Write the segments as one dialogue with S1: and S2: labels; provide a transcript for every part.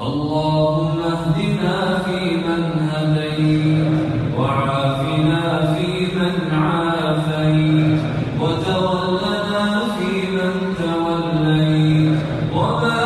S1: اللهم اهدنا فيمن هديت وعافنا فيمن عافيت وتولنا فيمن توليت وبارك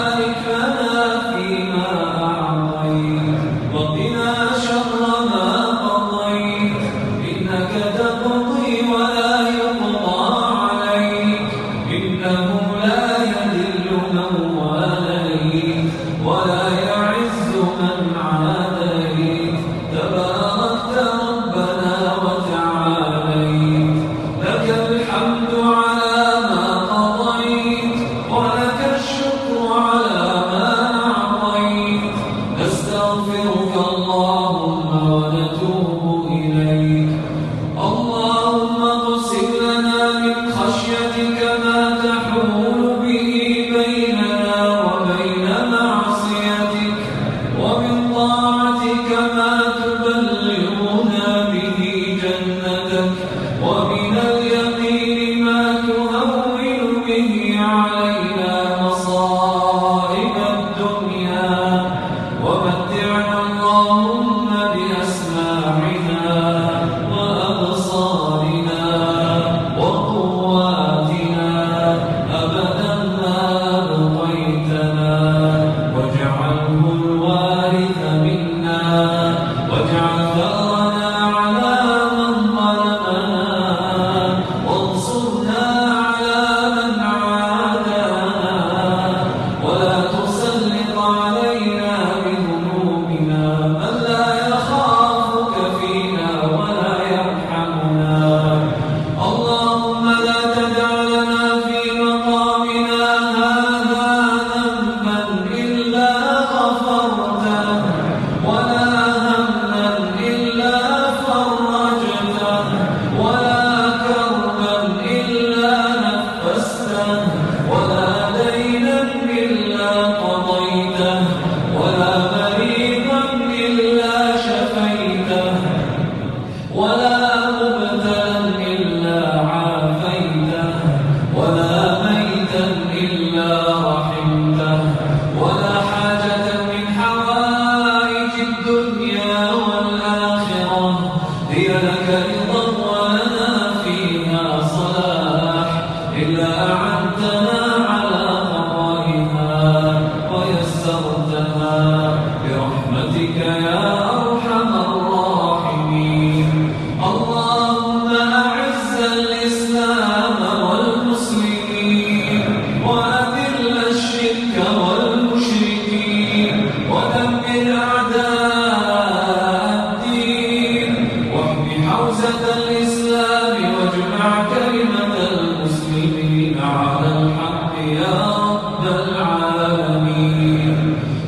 S1: بأسفل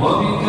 S1: What?